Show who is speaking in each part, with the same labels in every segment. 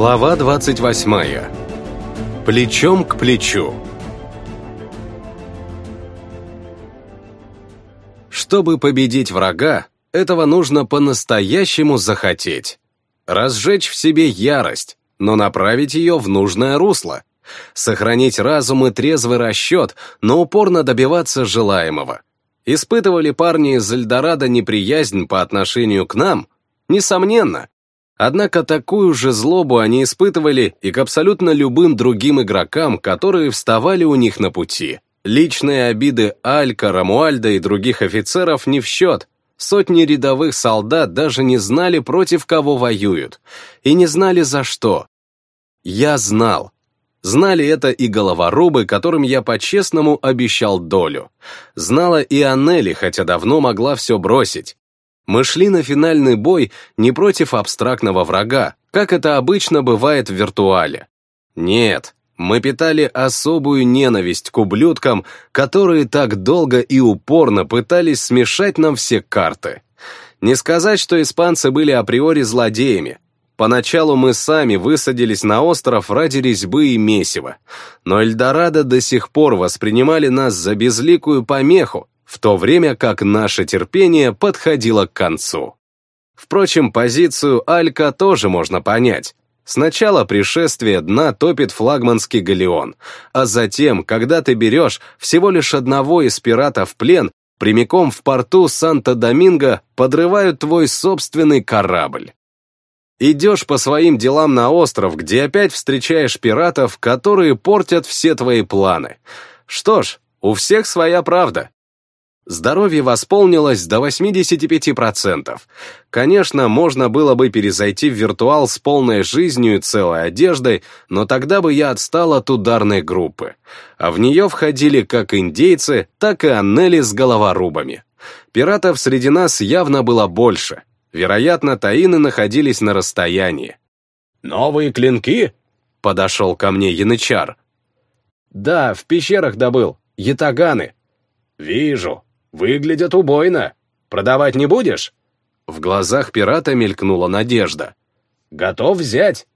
Speaker 1: Глава 28. Плечом к плечу. Чтобы победить врага, этого нужно по-настоящему захотеть. Разжечь в себе ярость, но направить ее в нужное русло. Сохранить разум и трезвый расчет, но упорно добиваться желаемого. Испытывали парни из Эльдорадо неприязнь по отношению к нам? Несомненно. Однако такую же злобу они испытывали и к абсолютно любым другим игрокам, которые вставали у них на пути. Личные обиды Алька, Рамуальда и других офицеров не в счет. Сотни рядовых солдат даже не знали, против кого воюют. И не знали за что. Я знал. Знали это и головорубы, которым я по-честному обещал долю. Знала и Аннели, хотя давно могла все бросить. Мы шли на финальный бой не против абстрактного врага, как это обычно бывает в виртуале. Нет, мы питали особую ненависть к ублюдкам, которые так долго и упорно пытались смешать нам все карты. Не сказать, что испанцы были априори злодеями. Поначалу мы сами высадились на остров ради резьбы и месива, но Эльдорадо до сих пор воспринимали нас за безликую помеху, в то время как наше терпение подходило к концу. Впрочем, позицию Алька тоже можно понять. Сначала пришествие дна топит флагманский галеон, а затем, когда ты берешь всего лишь одного из пиратов в плен, прямиком в порту Санта-Доминго подрывают твой собственный корабль. Идешь по своим делам на остров, где опять встречаешь пиратов, которые портят все твои планы. Что ж, у всех своя правда. Здоровье восполнилось до 85%. Конечно, можно было бы перезайти в виртуал с полной жизнью и целой одеждой, но тогда бы я отстал от ударной группы. А в нее входили как индейцы, так и Аннели с головорубами. Пиратов среди нас явно было больше. Вероятно, таины находились на расстоянии.
Speaker 2: «Новые клинки?» — подошел ко мне янычар.
Speaker 1: «Да, в пещерах добыл. Ятаганы».
Speaker 2: «Вижу. Выглядят убойно. Продавать не будешь?»
Speaker 1: В глазах пирата мелькнула надежда.
Speaker 2: «Готов взять?»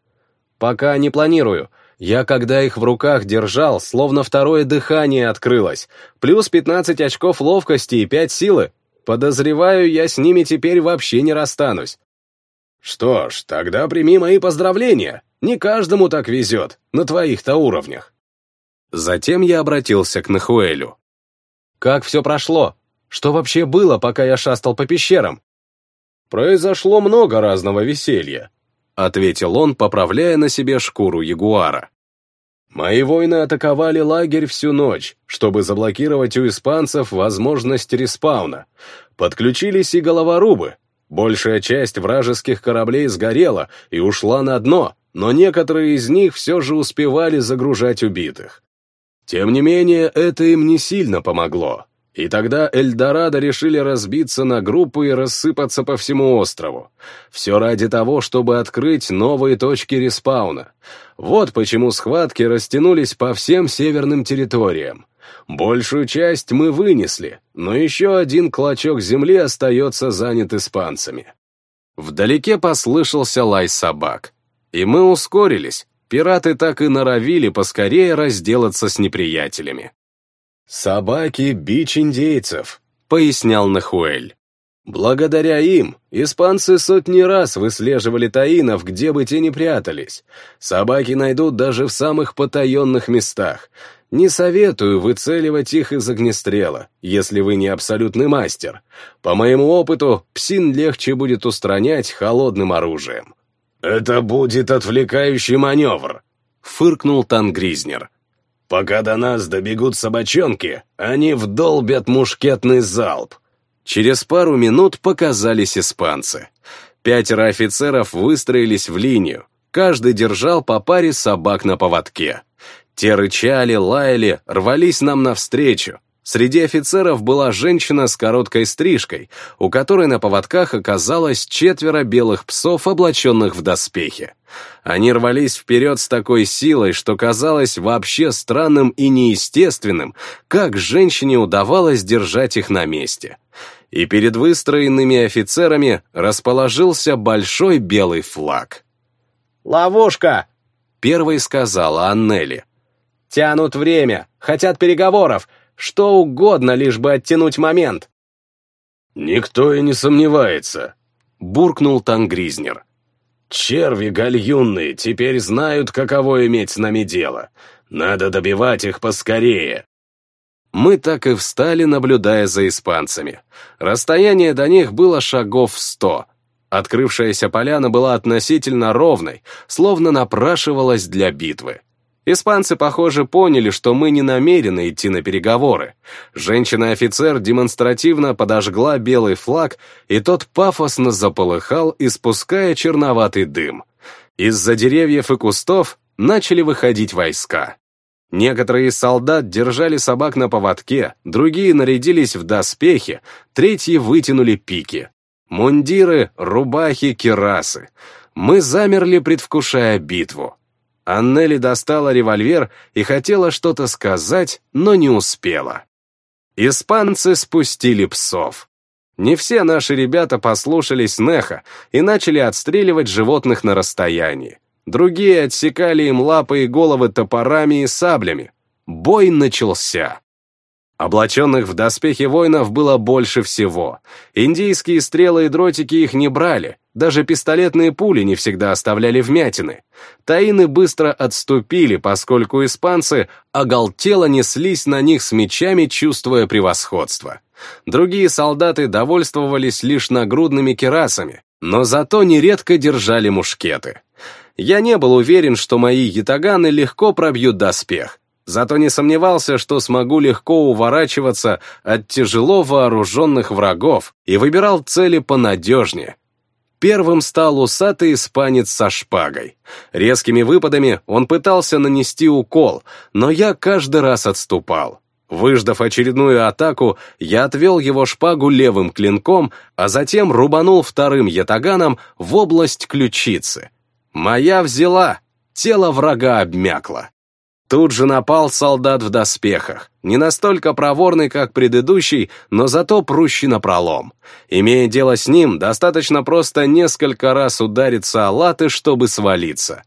Speaker 1: «Пока не планирую. Я, когда их в руках держал, словно второе дыхание открылось. Плюс 15 очков ловкости и 5 силы. Подозреваю, я с ними теперь вообще не расстанусь».
Speaker 2: «Что ж, тогда прими мои поздравления. Не каждому так везет, на твоих-то уровнях».
Speaker 1: Затем я обратился к Нахуэлю. «Как все прошло? Что вообще было, пока я шастал по пещерам?
Speaker 2: Произошло много разного веселья,
Speaker 1: ответил он, поправляя на себе шкуру ягуара.
Speaker 2: Мои воины атаковали лагерь всю ночь, чтобы заблокировать у испанцев возможность респауна. Подключились и головорубы. Большая часть вражеских кораблей сгорела и ушла на дно, но некоторые из них все же успевали загружать убитых. Тем не менее, это им не сильно помогло. И тогда Эльдорадо решили разбиться на группы и рассыпаться по всему острову. Все ради того, чтобы открыть новые точки респауна. Вот почему схватки растянулись по всем северным территориям. Большую часть мы вынесли, но еще один клочок земли остается занят испанцами. Вдалеке послышался лай собак. И мы ускорились. Пираты так и норовили поскорее разделаться с неприятелями. «Собаки — бич индейцев», — пояснял Нахуэль.
Speaker 1: Благодаря им испанцы сотни раз выслеживали таинов, где бы те ни прятались. Собаки найдут даже в самых потаенных местах. Не советую выцеливать их из огнестрела, если вы не абсолютный мастер. По моему опыту, псин легче будет устранять холодным оружием.
Speaker 2: «Это будет отвлекающий маневр», — фыркнул Тангризнер. Пока до нас добегут собачонки, они вдолбят мушкетный залп.
Speaker 1: Через пару минут показались испанцы. Пятеро офицеров выстроились в линию. Каждый держал по паре собак на поводке. Те рычали, лаяли, рвались нам навстречу. Среди офицеров была женщина с короткой стрижкой, у которой на поводках оказалось четверо белых псов, облаченных в доспехи. Они рвались вперед с такой силой, что казалось вообще странным и неестественным, как женщине удавалось держать их на месте. И перед выстроенными офицерами расположился большой белый флаг. «Ловушка!» — первой сказала Аннели. «Тянут время, хотят переговоров, что угодно, лишь бы оттянуть момент».
Speaker 2: «Никто и не сомневается», — буркнул Тангризнер. «Черви гальюнные теперь знают, каково иметь с нами дело. Надо добивать их поскорее».
Speaker 1: Мы так и встали, наблюдая за испанцами. Расстояние до них было шагов сто. Открывшаяся поляна была относительно ровной, словно напрашивалась для битвы. Испанцы, похоже, поняли, что мы не намерены идти на переговоры. Женщина-офицер демонстративно подожгла белый флаг, и тот пафосно заполыхал, испуская черноватый дым. Из-за деревьев и кустов начали выходить войска. Некоторые из солдат держали собак на поводке, другие нарядились в доспехи, третьи вытянули пики. Мундиры, рубахи, кирасы. Мы замерли, предвкушая битву. Аннели достала револьвер и хотела что-то сказать, но не успела. Испанцы спустили псов. Не все наши ребята послушались Неха и начали отстреливать животных на расстоянии. Другие отсекали им лапы и головы топорами и саблями. Бой начался. Облаченных в доспехи воинов было больше всего. Индийские стрелы и дротики их не брали, даже пистолетные пули не всегда оставляли вмятины. Таины быстро отступили, поскольку испанцы оголтело неслись на них с мечами, чувствуя превосходство. Другие солдаты довольствовались лишь нагрудными керасами, но зато нередко держали мушкеты. Я не был уверен, что мои ятаганы легко пробьют доспех, зато не сомневался, что смогу легко уворачиваться от тяжело вооруженных врагов и выбирал цели понадежнее. Первым стал усатый испанец со шпагой. Резкими выпадами он пытался нанести укол, но я каждый раз отступал. Выждав очередную атаку, я отвел его шпагу левым клинком, а затем рубанул вторым ятаганом в область ключицы. Моя взяла, тело врага обмякло. Тут же напал солдат в доспехах, не настолько проворный, как предыдущий, но зато прущий напролом. Имея дело с ним, достаточно просто несколько раз удариться о латы, чтобы свалиться.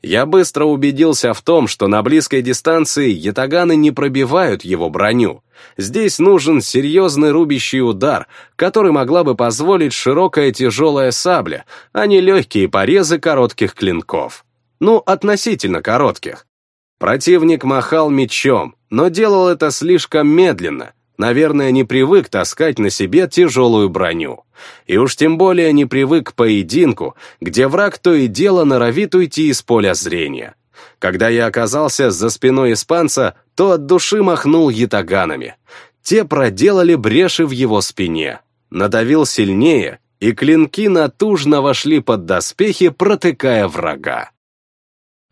Speaker 1: Я быстро убедился в том, что на близкой дистанции ятаганы не пробивают его броню. Здесь нужен серьезный рубящий удар, который могла бы позволить широкая тяжелая сабля, а не легкие порезы коротких клинков. Ну, относительно коротких. Противник махал мечом, но делал это слишком медленно, наверное, не привык таскать на себе тяжелую броню. И уж тем более не привык к поединку, где враг то и дело норовит уйти из поля зрения. Когда я оказался за спиной испанца, то от души махнул ятаганами. Те проделали бреши в его спине. Надавил сильнее, и клинки натужно вошли под доспехи, протыкая врага.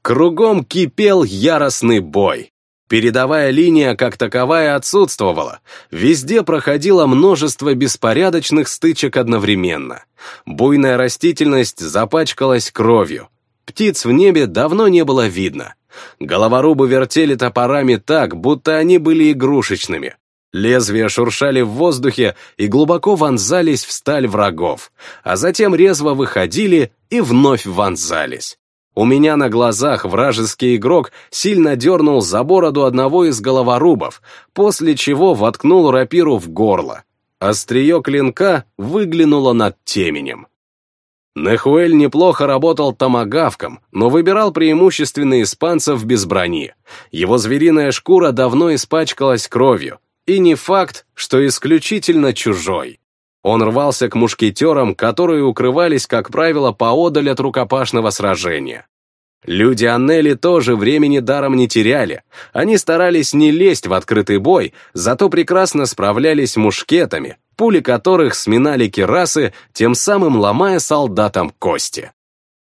Speaker 1: Кругом кипел яростный бой. Передовая линия как таковая отсутствовала. Везде проходило множество беспорядочных стычек одновременно. Буйная растительность запачкалась кровью. Птиц в небе давно не было видно. Головорубы вертели топорами так, будто они были игрушечными. Лезвия шуршали в воздухе и глубоко вонзались в сталь врагов, а затем резво выходили и вновь вонзались. У меня на глазах вражеский игрок сильно дернул за бороду одного из головорубов, после чего воткнул рапиру в горло. Острие клинка выглянуло над теменем. Нехуэль неплохо работал томагавком, но выбирал преимущественно испанцев без брони. Его звериная шкура давно испачкалась кровью, и не факт, что исключительно чужой. Он рвался к мушкетерам, которые укрывались, как правило, поодаль от рукопашного сражения. Люди Аннели тоже времени даром не теряли. Они старались не лезть в открытый бой, зато прекрасно справлялись мушкетами, пули которых сминали керасы, тем самым ломая солдатам кости.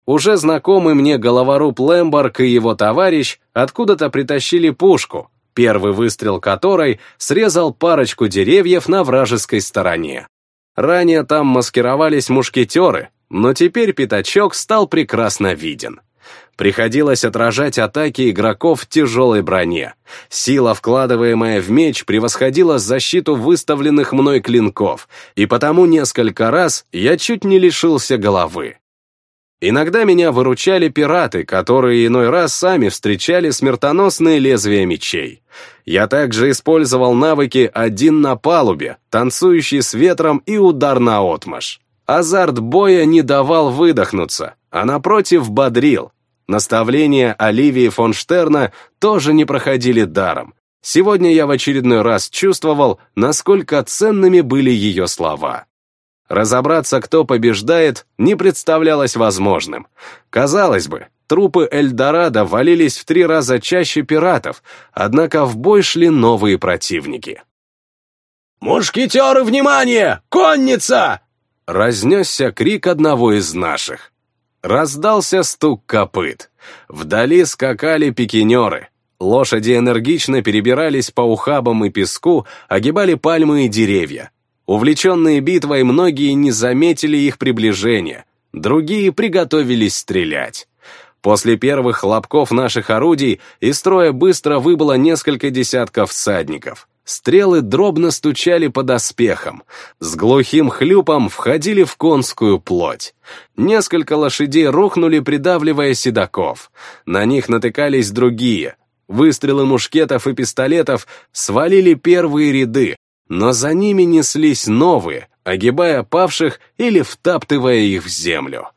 Speaker 1: Уже знакомый мне головоруб Лэмборг и его товарищ откуда-то притащили пушку, первый выстрел которой срезал парочку деревьев на вражеской стороне. Ранее там маскировались мушкетеры, но теперь пятачок стал прекрасно виден. Приходилось отражать атаки игроков в тяжелой броне. Сила, вкладываемая в меч, превосходила защиту выставленных мной клинков, и потому несколько раз я чуть не лишился головы. Иногда меня выручали пираты, которые иной раз сами встречали смертоносные лезвия мечей. Я также использовал навыки «один на палубе», танцующий с ветром и удар на отмаш. Азарт боя не давал выдохнуться, а напротив бодрил. Наставления Оливии фон Штерна тоже не проходили даром. Сегодня я в очередной раз чувствовал, насколько ценными были ее слова. Разобраться, кто побеждает, не представлялось возможным. Казалось бы, трупы Эльдорадо валились в три раза чаще пиратов, однако в бой шли новые противники.
Speaker 2: «Мушкетеры, внимание! Конница!»
Speaker 1: Разнесся крик одного из наших. Раздался стук копыт. Вдали скакали пикинеры. Лошади энергично перебирались по ухабам и песку, огибали пальмы и деревья. Увлеченные битвой, многие не заметили их приближения, другие приготовились стрелять. После первых хлопков наших орудий из строя быстро выбыло несколько десятков всадников. Стрелы дробно стучали по доспехам, с глухим хлюпом входили в конскую плоть. Несколько лошадей рухнули, придавливая седаков. На них натыкались другие. Выстрелы мушкетов и пистолетов свалили первые ряды, но за ними неслись новые, огибая павших или втаптывая их в землю.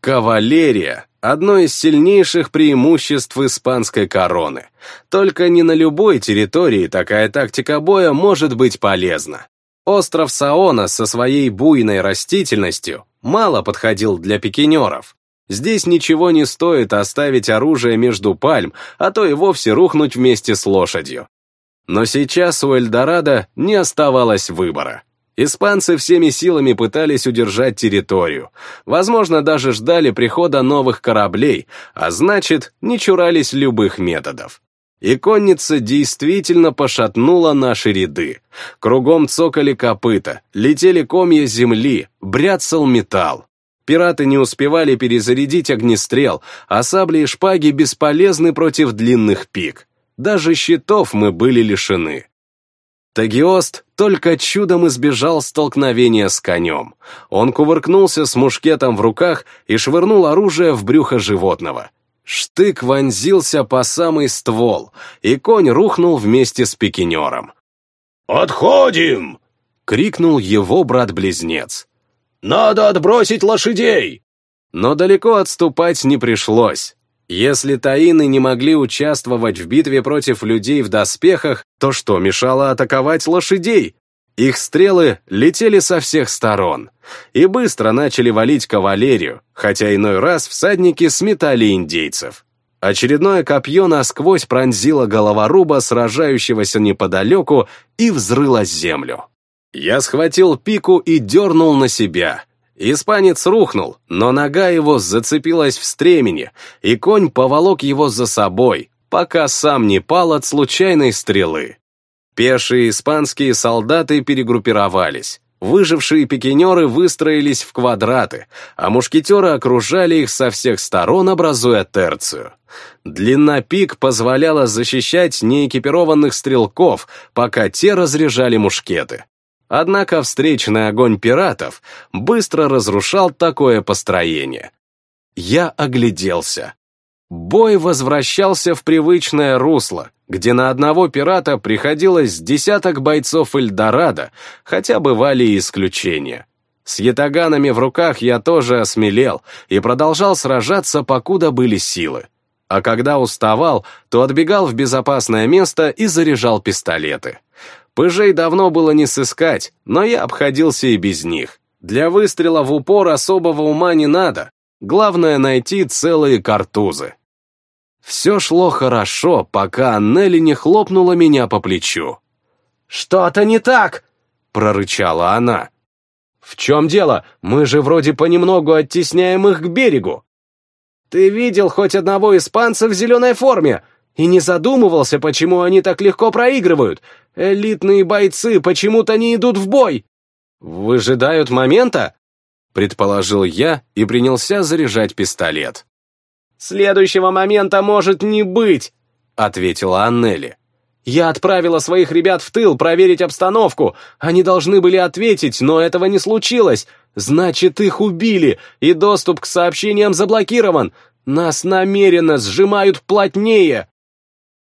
Speaker 1: Кавалерия — одно из сильнейших преимуществ испанской короны. Только не на любой территории такая тактика боя может быть полезна. Остров Саона со своей буйной растительностью мало подходил для пикинеров. Здесь ничего не стоит оставить оружие между пальм, а то и вовсе рухнуть вместе с лошадью. Но сейчас у Эльдорадо не оставалось выбора. Испанцы всеми силами пытались удержать территорию, возможно, даже ждали прихода новых кораблей, а значит, не чурались любых методов. И конница действительно пошатнула наши ряды. Кругом цокали копыта, летели комья земли, бряцал металл. Пираты не успевали перезарядить огнестрел, а сабли и шпаги бесполезны против длинных пик. Даже щитов мы были лишены. Тагиост только чудом избежал столкновения с конем. Он кувыркнулся с мушкетом в руках и швырнул оружие в брюхо животного. Штык вонзился по самый ствол, и конь рухнул вместе с пикинером.
Speaker 2: «Отходим!»
Speaker 1: — крикнул его брат-близнец.
Speaker 2: «Надо отбросить лошадей!»
Speaker 1: Но далеко отступать не пришлось. Если таины не могли участвовать в битве против людей в доспехах, то что мешало атаковать лошадей? Их стрелы летели со всех сторон и быстро начали валить кавалерию, хотя иной раз всадники сметали индейцев. Очередное копье насквозь пронзило головоруба, сражающегося неподалеку, и взрыло землю. Я схватил пику и дернул на себя — Испанец рухнул, но нога его зацепилась в стремени, и конь поволок его за собой, пока сам не пал от случайной стрелы. Пешие испанские солдаты перегруппировались. Выжившие пикинеры выстроились в квадраты, а мушкетеры окружали их со всех сторон, образуя терцию. Длина пик позволяла защищать неэкипированных стрелков, пока те разряжали мушкеты. Однако встречный огонь пиратов быстро разрушал такое построение. Я огляделся. Бой возвращался в привычное русло, где на одного пирата приходилось десяток бойцов Эльдорадо, хотя бывали и исключения. С ятаганами в руках я тоже осмелел и продолжал сражаться, покуда были силы. А когда уставал, то отбегал в безопасное место и заряжал пистолеты. Пыжей давно было не сыскать, но я обходился и без них. Для выстрела в упор особого ума не надо. Главное найти целые картузы. Все шло хорошо, пока Аннели не хлопнула меня по плечу.
Speaker 2: «Что-то не так!»
Speaker 1: — прорычала она. «В чем дело? Мы же вроде понемногу оттесняем их к берегу».
Speaker 2: «Ты видел хоть одного испанца в зеленой форме? И не задумывался, почему они так легко проигрывают. Элитные бойцы почему-то не идут в бой.
Speaker 1: Выжидают момента? Предположил я и принялся заряжать пистолет.
Speaker 2: Следующего момента может не быть, ответила Аннели.
Speaker 1: Я отправила своих ребят в тыл проверить обстановку. Они должны были ответить, но этого не случилось. Значит, их убили, и доступ к сообщениям заблокирован. Нас намеренно сжимают плотнее.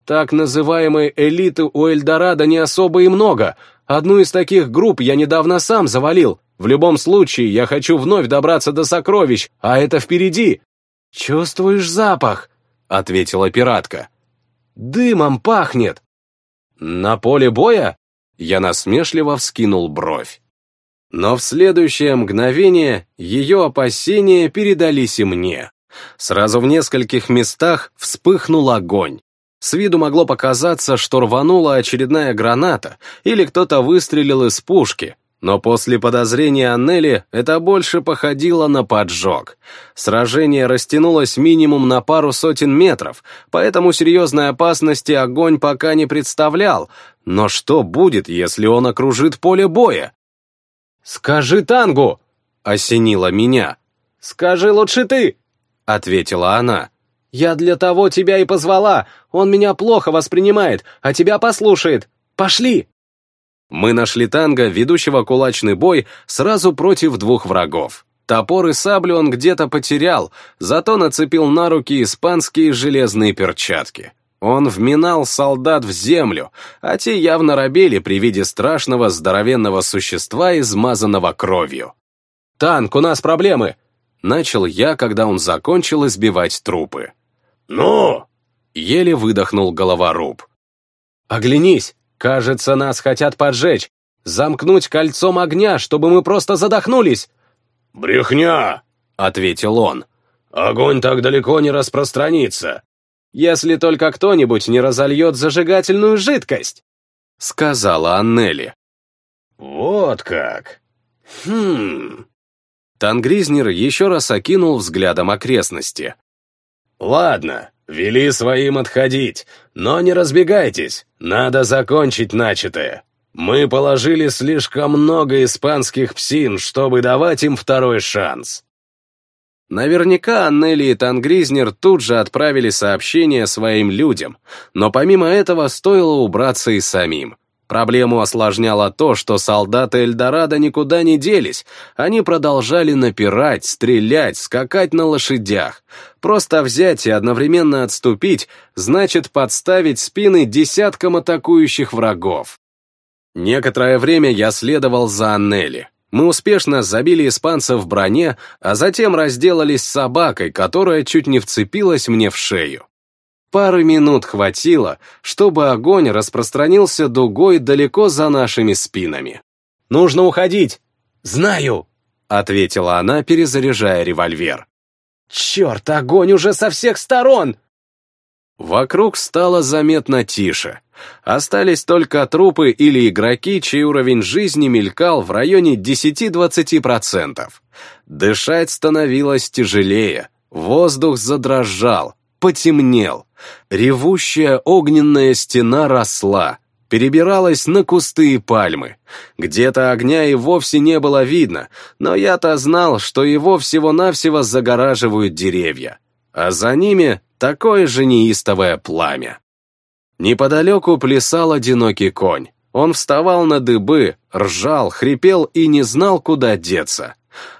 Speaker 1: Так называемой элиты у Эльдорадо не особо и много. Одну из таких групп я недавно сам завалил. В любом случае, я хочу вновь добраться до сокровищ, а это впереди. «Чувствуешь запах?» — ответила пиратка. «Дымом пахнет!» «На поле боя?» Я насмешливо вскинул бровь. Но в следующее мгновение ее опасения передались и мне. Сразу в нескольких местах вспыхнул огонь. С виду могло показаться, что рванула очередная граната или кто-то выстрелил из пушки, но после подозрения Аннели это больше походило на поджог. Сражение растянулось минимум на пару сотен метров, поэтому серьезной опасности огонь пока не представлял. Но что будет, если он окружит поле боя? «Скажи Тангу!» — осенило меня. «Скажи лучше ты!» — ответила она. «Я для того тебя и позвала. Он меня плохо воспринимает, а тебя послушает. Пошли!» Мы нашли танго, ведущего кулачный бой, сразу против двух врагов. Топор и саблю он где-то потерял, зато нацепил на руки испанские железные перчатки. Он вминал солдат в землю, а те явно робели при виде страшного здоровенного существа, измазанного кровью. «Танк, у нас проблемы!» Начал я, когда он закончил избивать трупы.
Speaker 2: «Ну?»
Speaker 1: Еле выдохнул головоруб. «Оглянись! Кажется, нас хотят поджечь, замкнуть кольцом огня, чтобы мы просто задохнулись!»
Speaker 2: «Брехня!» — ответил он. «Огонь так далеко не распространится!»
Speaker 1: «Если только кто-нибудь не разольет зажигательную жидкость!» — сказала Аннели.
Speaker 2: «Вот как! Хм...»
Speaker 1: Тангризнер еще раз окинул взглядом окрестности.
Speaker 2: «Ладно, вели своим отходить, но не разбегайтесь, надо закончить начатое. Мы положили слишком много испанских псин, чтобы давать им второй шанс».
Speaker 1: Наверняка Аннели и Тангризнер тут же отправили сообщение своим людям, но помимо этого стоило убраться и самим. Проблему осложняло то, что солдаты Эльдорадо никуда не делись, они продолжали напирать, стрелять, скакать на лошадях. Просто взять и одновременно отступить значит подставить спины десяткам атакующих врагов. Некоторое время я следовал за Аннели. Мы успешно забили испанцев в броне, а затем разделались с собакой, которая чуть не вцепилась мне в шею. Пары минут хватило, чтобы огонь распространился дугой далеко за нашими спинами. «Нужно уходить!» «Знаю!» — ответила она, перезаряжая револьвер. «Черт, огонь уже со всех сторон!» Вокруг стало заметно тише. Остались только трупы или игроки, чей уровень жизни мелькал в районе 10-20%. Дышать становилось тяжелее, воздух задрожал, потемнел. Ревущая огненная стена росла, перебиралась на кусты и пальмы. Где-то огня и вовсе не было видно, но я-то знал, что его всего-навсего загораживают деревья. А за ними такое же неистовое пламя. Неподалеку плясал одинокий конь. Он вставал на дыбы, ржал, хрипел и не знал, куда деться.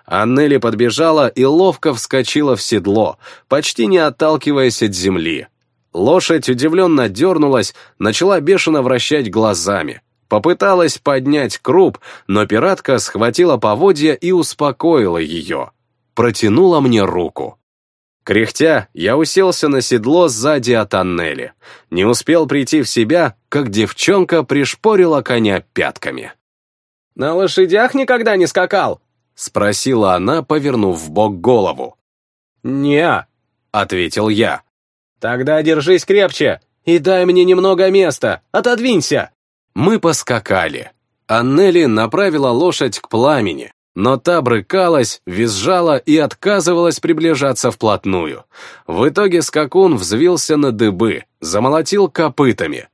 Speaker 1: Аннели подбежала и ловко вскочила в седло, почти не отталкиваясь от земли. Лошадь удивленно дернулась, начала бешено вращать глазами. Попыталась поднять круп, но пиратка схватила поводья и успокоила ее. Протянула мне руку. Кряхтя, я уселся на седло сзади от Аннели. Не успел прийти в себя, как девчонка пришпорила коня пятками. «На лошадях никогда не скакал?» — спросила она, повернув в бок голову. «Не», — ответил я. «Тогда держись крепче и дай мне немного места, отодвинься». Мы поскакали. Аннели направила лошадь к пламени, но та брыкалась, визжала и отказывалась приближаться вплотную. В итоге скакун взвился на дыбы, замолотил копытами.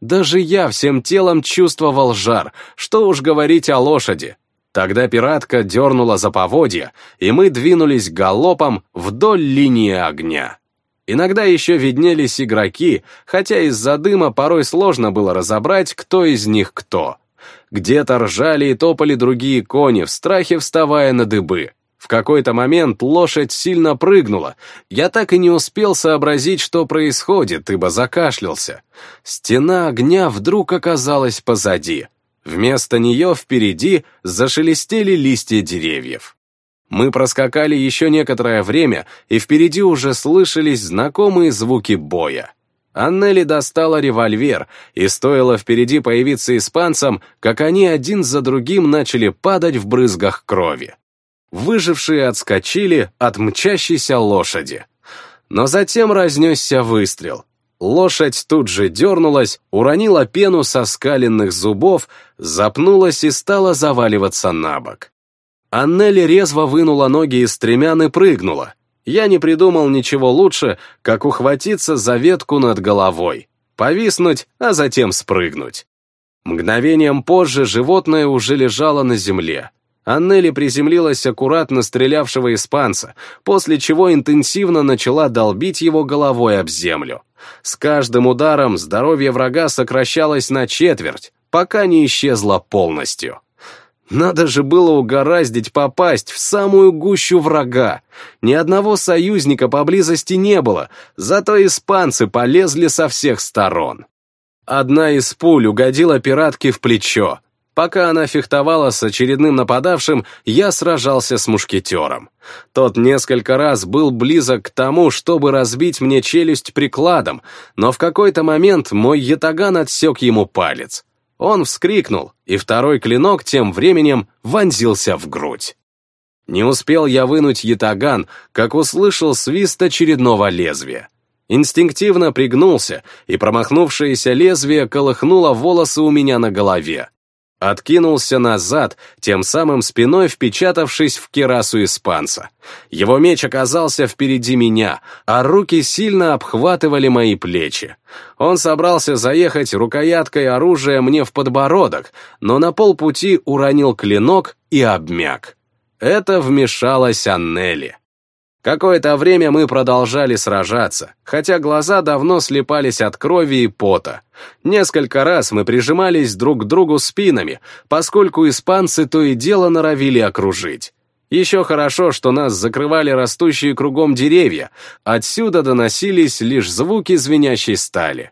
Speaker 1: Даже я всем телом чувствовал жар, что уж говорить о лошади. Тогда пиратка дернула за поводья, и мы двинулись галопом вдоль линии огня. Иногда еще виднелись игроки, хотя из-за дыма порой сложно было разобрать, кто из них кто. Где-то ржали и топали другие кони, в страхе вставая на дыбы. В какой-то момент лошадь сильно прыгнула. Я так и не успел сообразить, что происходит, ибо закашлялся. Стена огня вдруг оказалась позади. Вместо нее впереди зашелестели листья деревьев. Мы проскакали еще некоторое время, и впереди уже слышались знакомые звуки боя. Аннели достала револьвер, и стоило впереди появиться испанцам, как они один за другим начали падать в брызгах крови. Выжившие отскочили от мчащейся лошади. Но затем разнесся выстрел. Лошадь тут же дернулась, уронила пену со скаленных зубов, запнулась и стала заваливаться на бок. Аннели резво вынула ноги из стремян и прыгнула. Я не придумал ничего лучше, как ухватиться за ветку над головой, повиснуть, а затем спрыгнуть. Мгновением позже животное уже лежало на земле, Аннели приземлилась аккуратно стрелявшего испанца, после чего интенсивно начала долбить его головой об землю. С каждым ударом здоровье врага сокращалось на четверть, пока не исчезло полностью. Надо же было угораздить попасть в самую гущу врага. Ни одного союзника поблизости не было, зато испанцы полезли со всех сторон. Одна из пуль угодила пиратке в плечо, Пока она фехтовала с очередным нападавшим, я сражался с мушкетером. Тот несколько раз был близок к тому, чтобы разбить мне челюсть прикладом, но в какой-то момент мой ятаган отсек ему палец. Он вскрикнул, и второй клинок тем временем вонзился в грудь. Не успел я вынуть ятаган, как услышал свист очередного лезвия. Инстинктивно пригнулся, и промахнувшееся лезвие колыхнуло волосы у меня на голове. Откинулся назад, тем самым спиной впечатавшись в керасу испанца. Его меч оказался впереди меня, а руки сильно обхватывали мои плечи. Он собрался заехать рукояткой оружия мне в подбородок, но на полпути уронил клинок и обмяк. Это вмешалась Аннели. Какое-то время мы продолжали сражаться, хотя глаза давно слепались от крови и пота. Несколько раз мы прижимались друг к другу спинами, поскольку испанцы то и дело норовили окружить. Еще хорошо, что нас закрывали растущие кругом деревья, отсюда доносились лишь звуки звенящей стали.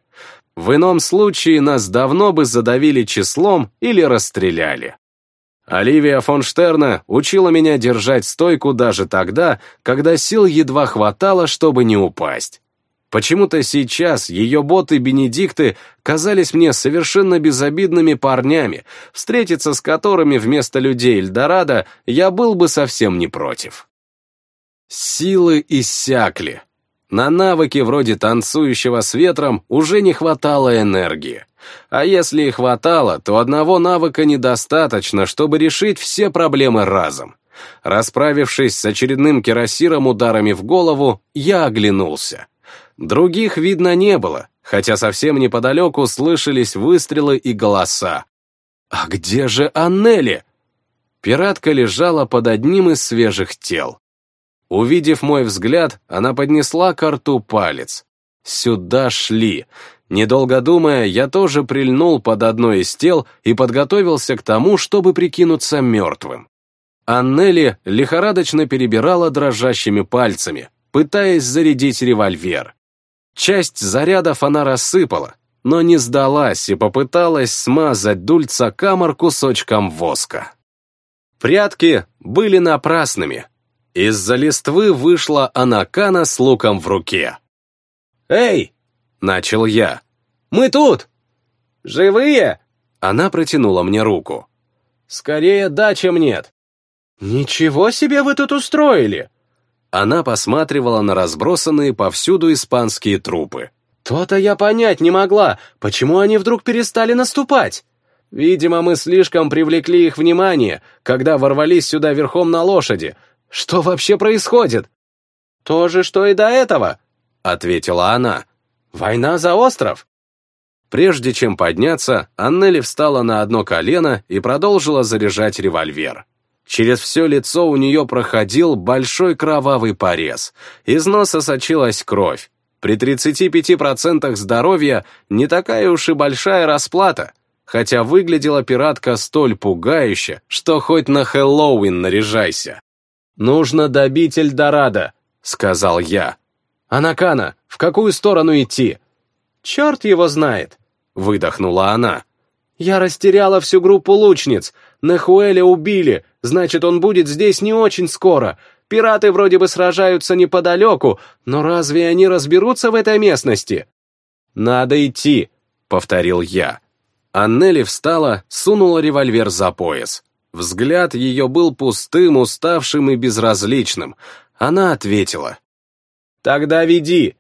Speaker 1: В ином случае нас давно бы задавили числом или расстреляли. Оливия фон Штерна учила меня держать стойку даже тогда, когда сил едва хватало, чтобы не упасть. Почему-то сейчас ее боты-бенедикты казались мне совершенно безобидными парнями, встретиться с которыми вместо людей Эльдорадо я был бы совсем не против. Силы иссякли. На навыки вроде танцующего с ветром уже не хватало энергии. А если и хватало, то одного навыка недостаточно, чтобы решить все проблемы разом. Расправившись с очередным кирасиром ударами в голову, я оглянулся. Других видно не было, хотя совсем неподалеку слышались выстрелы и голоса. «А где же Аннели?» Пиратка лежала под одним из свежих тел. Увидев мой взгляд, она поднесла к рту палец. Сюда шли. Недолго думая, я тоже прильнул под одно из тел и подготовился к тому, чтобы прикинуться мертвым. Аннели лихорадочно перебирала дрожащими пальцами, пытаясь зарядить револьвер. Часть зарядов она рассыпала, но не сдалась и попыталась смазать дульца камор кусочком воска. Прятки были напрасными, из-за листвы вышла Анакана с луком в руке. «Эй!» — начал я. «Мы тут!» «Живые?» Она протянула мне руку. «Скорее да, чем нет». «Ничего себе вы тут устроили!» Она посматривала на разбросанные повсюду испанские трупы. «То-то я понять не могла, почему они вдруг перестали наступать?» Видимо, мы слишком привлекли их внимание, когда ворвались сюда верхом на лошади, что вообще происходит?» «То же, что и до этого», — ответила она. «Война за остров». Прежде чем подняться, Аннели встала на одно колено и продолжила заряжать револьвер. Через все лицо у нее проходил большой кровавый порез. Из носа сочилась кровь. при 35% здоровья не такая уж и большая расплата, хотя выглядела пиратка столь пугающе, что хоть на Хэллоуин наряжайся. «Нужно добить Эльдорадо», — сказал я. «Анакана, в какую сторону идти?» «Черт его знает», — выдохнула она. «Я растеряла всю группу лучниц. Нахуэля убили, значит, он будет здесь не очень скоро. Пираты вроде бы сражаются неподалеку, но разве они разберутся в этой местности?» «Надо идти», — повторил я. Аннели встала, сунула револьвер за пояс. Взгляд ее был пустым, уставшим и безразличным. Она ответила. «Тогда веди!»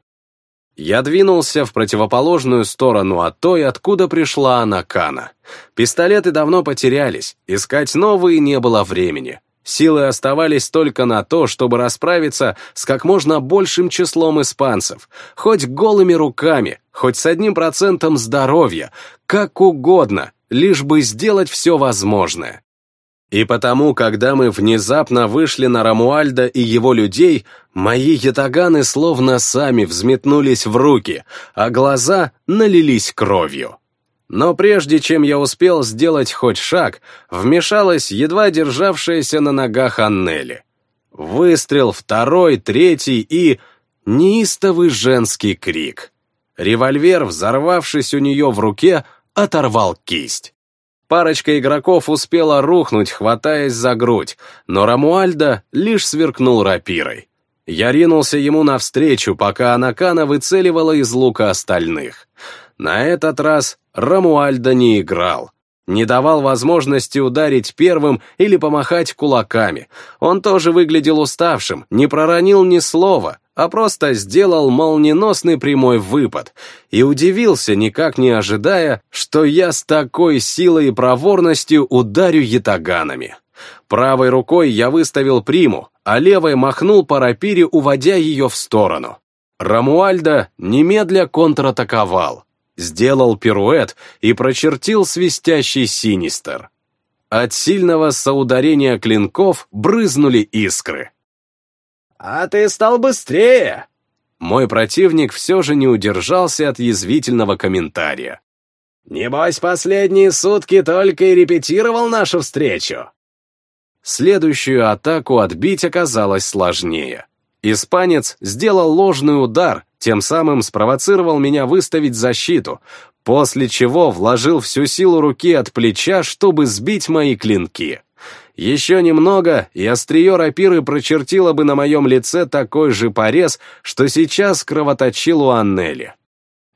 Speaker 1: Я двинулся в противоположную сторону от той, откуда пришла Анакана. Пистолеты давно потерялись, искать новые не было времени. Силы оставались только на то, чтобы расправиться с как можно большим числом испанцев, хоть голыми руками, хоть с одним процентом здоровья, как угодно, лишь бы сделать все возможное. И потому, когда мы внезапно вышли на Рамуальда и его людей, мои ятаганы словно сами взметнулись в руки, а глаза налились кровью. Но прежде чем я успел сделать хоть шаг, вмешалась едва державшаяся на ногах Аннели. Выстрел, второй, третий и... неистовый женский крик. Револьвер, взорвавшись у нее в руке, оторвал кисть. Парочка игроков успела рухнуть, хватаясь за грудь, но Рамуальда лишь сверкнул рапирой. Я ринулся ему навстречу, пока Анакана выцеливала из лука остальных. На этот раз Рамуальда не играл. Не давал возможности ударить первым или помахать кулаками. Он тоже выглядел уставшим, не проронил ни слова, а просто сделал молниеносный прямой выпад и удивился, никак не ожидая, что я с такой силой и проворностью ударю ятаганами. Правой рукой я выставил приму, а левой махнул по рапире, уводя ее в сторону. Рамуальда немедля контратаковал сделал пируэт и прочертил свистящий синистер. От сильного соударения клинков брызнули искры.
Speaker 3: «А ты стал быстрее!»
Speaker 1: Мой противник все же не удержался от язвительного комментария.
Speaker 3: «Небось, последние сутки только и репетировал нашу встречу!»
Speaker 1: Следующую атаку отбить оказалось сложнее. Испанец сделал ложный удар, тем самым спровоцировал меня выставить защиту, после чего вложил всю силу руки от плеча, чтобы сбить мои клинки. Еще немного, и острие рапиры прочертило бы на моем лице такой же порез, что сейчас кровоточил у Аннели.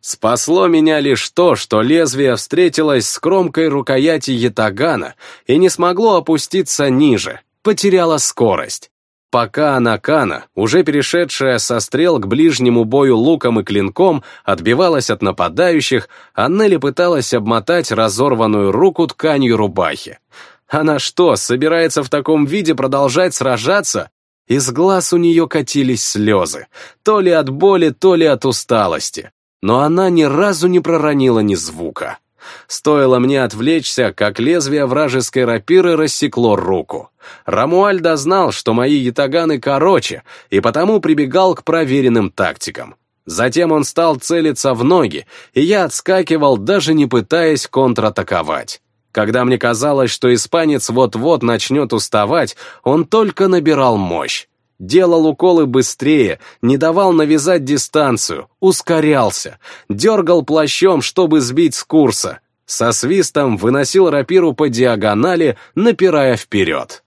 Speaker 1: Спасло меня лишь то, что лезвие встретилось с кромкой рукояти ятагана и не смогло опуститься ниже, потеряло скорость. Пока Анакана, уже перешедшая со стрел к ближнему бою луком и клинком, отбивалась от нападающих, Аннели пыталась обмотать разорванную руку тканью рубахи. Она что, собирается в таком виде продолжать сражаться? Из глаз у нее катились слезы, то ли от боли, то ли от усталости. Но она ни разу не проронила ни звука. Стоило мне отвлечься, как лезвие вражеской рапиры рассекло руку. Рамуальда знал, что мои ятаганы короче, и потому прибегал к проверенным тактикам. Затем он стал целиться в ноги, и я отскакивал, даже не пытаясь контратаковать. Когда мне казалось, что испанец вот-вот начнет уставать, он только набирал мощь. Делал уколы быстрее, не давал навязать дистанцию, ускорялся, дергал плащом, чтобы сбить с курса. Со свистом выносил рапиру по диагонали, напирая вперед.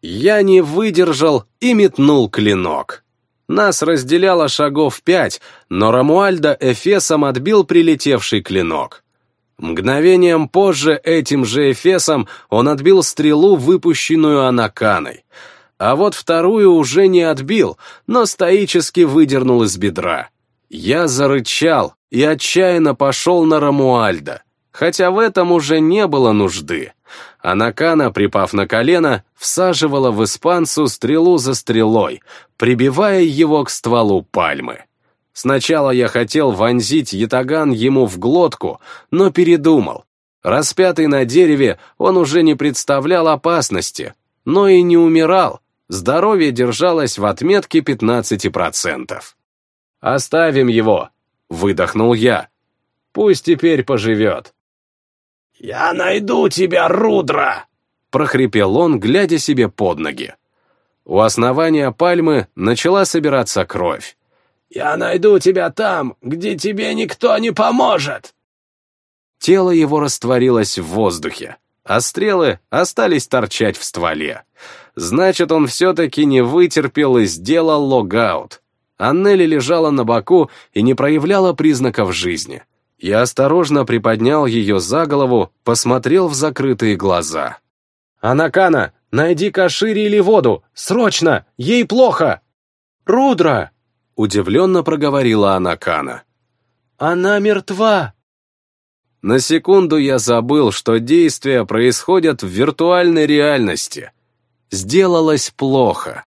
Speaker 1: Я не выдержал и метнул клинок. Нас разделяло шагов пять, но Рамуальда Эфесом отбил прилетевший клинок. Мгновением позже этим же Эфесом он отбил стрелу, выпущенную Анаканой а вот вторую уже не отбил, но стоически выдернул из бедра. Я зарычал и отчаянно пошел на Рамуальда, хотя в этом уже не было нужды. Анакана, припав на колено, всаживала в испанцу стрелу за стрелой, прибивая его к стволу пальмы. Сначала я хотел вонзить ятаган ему в глотку, но передумал. Распятый на дереве, он уже не представлял опасности, но и не умирал, здоровье держалось в отметке 15%.
Speaker 2: Оставим его, выдохнул я. Пусть теперь поживет.
Speaker 3: «Я найду тебя, Рудра!»
Speaker 1: прохрипел он, глядя себе под ноги. У основания пальмы начала собираться кровь.
Speaker 3: «Я найду тебя там, где тебе никто не поможет!»
Speaker 1: Тело его растворилось в воздухе, а стрелы остались торчать в стволе. Значит, он все-таки не вытерпел и сделал логаут. Аннели лежала на боку и не проявляла признаков жизни. Я осторожно приподнял ее за голову, посмотрел в закрытые глаза.
Speaker 2: «Анакана, найди-ка шире или воду! Срочно! Ей плохо!» «Рудра!» — удивленно проговорила Анакана. «Она мертва!»
Speaker 1: На секунду я забыл, что действия происходят в виртуальной реальности. Сделалось плохо.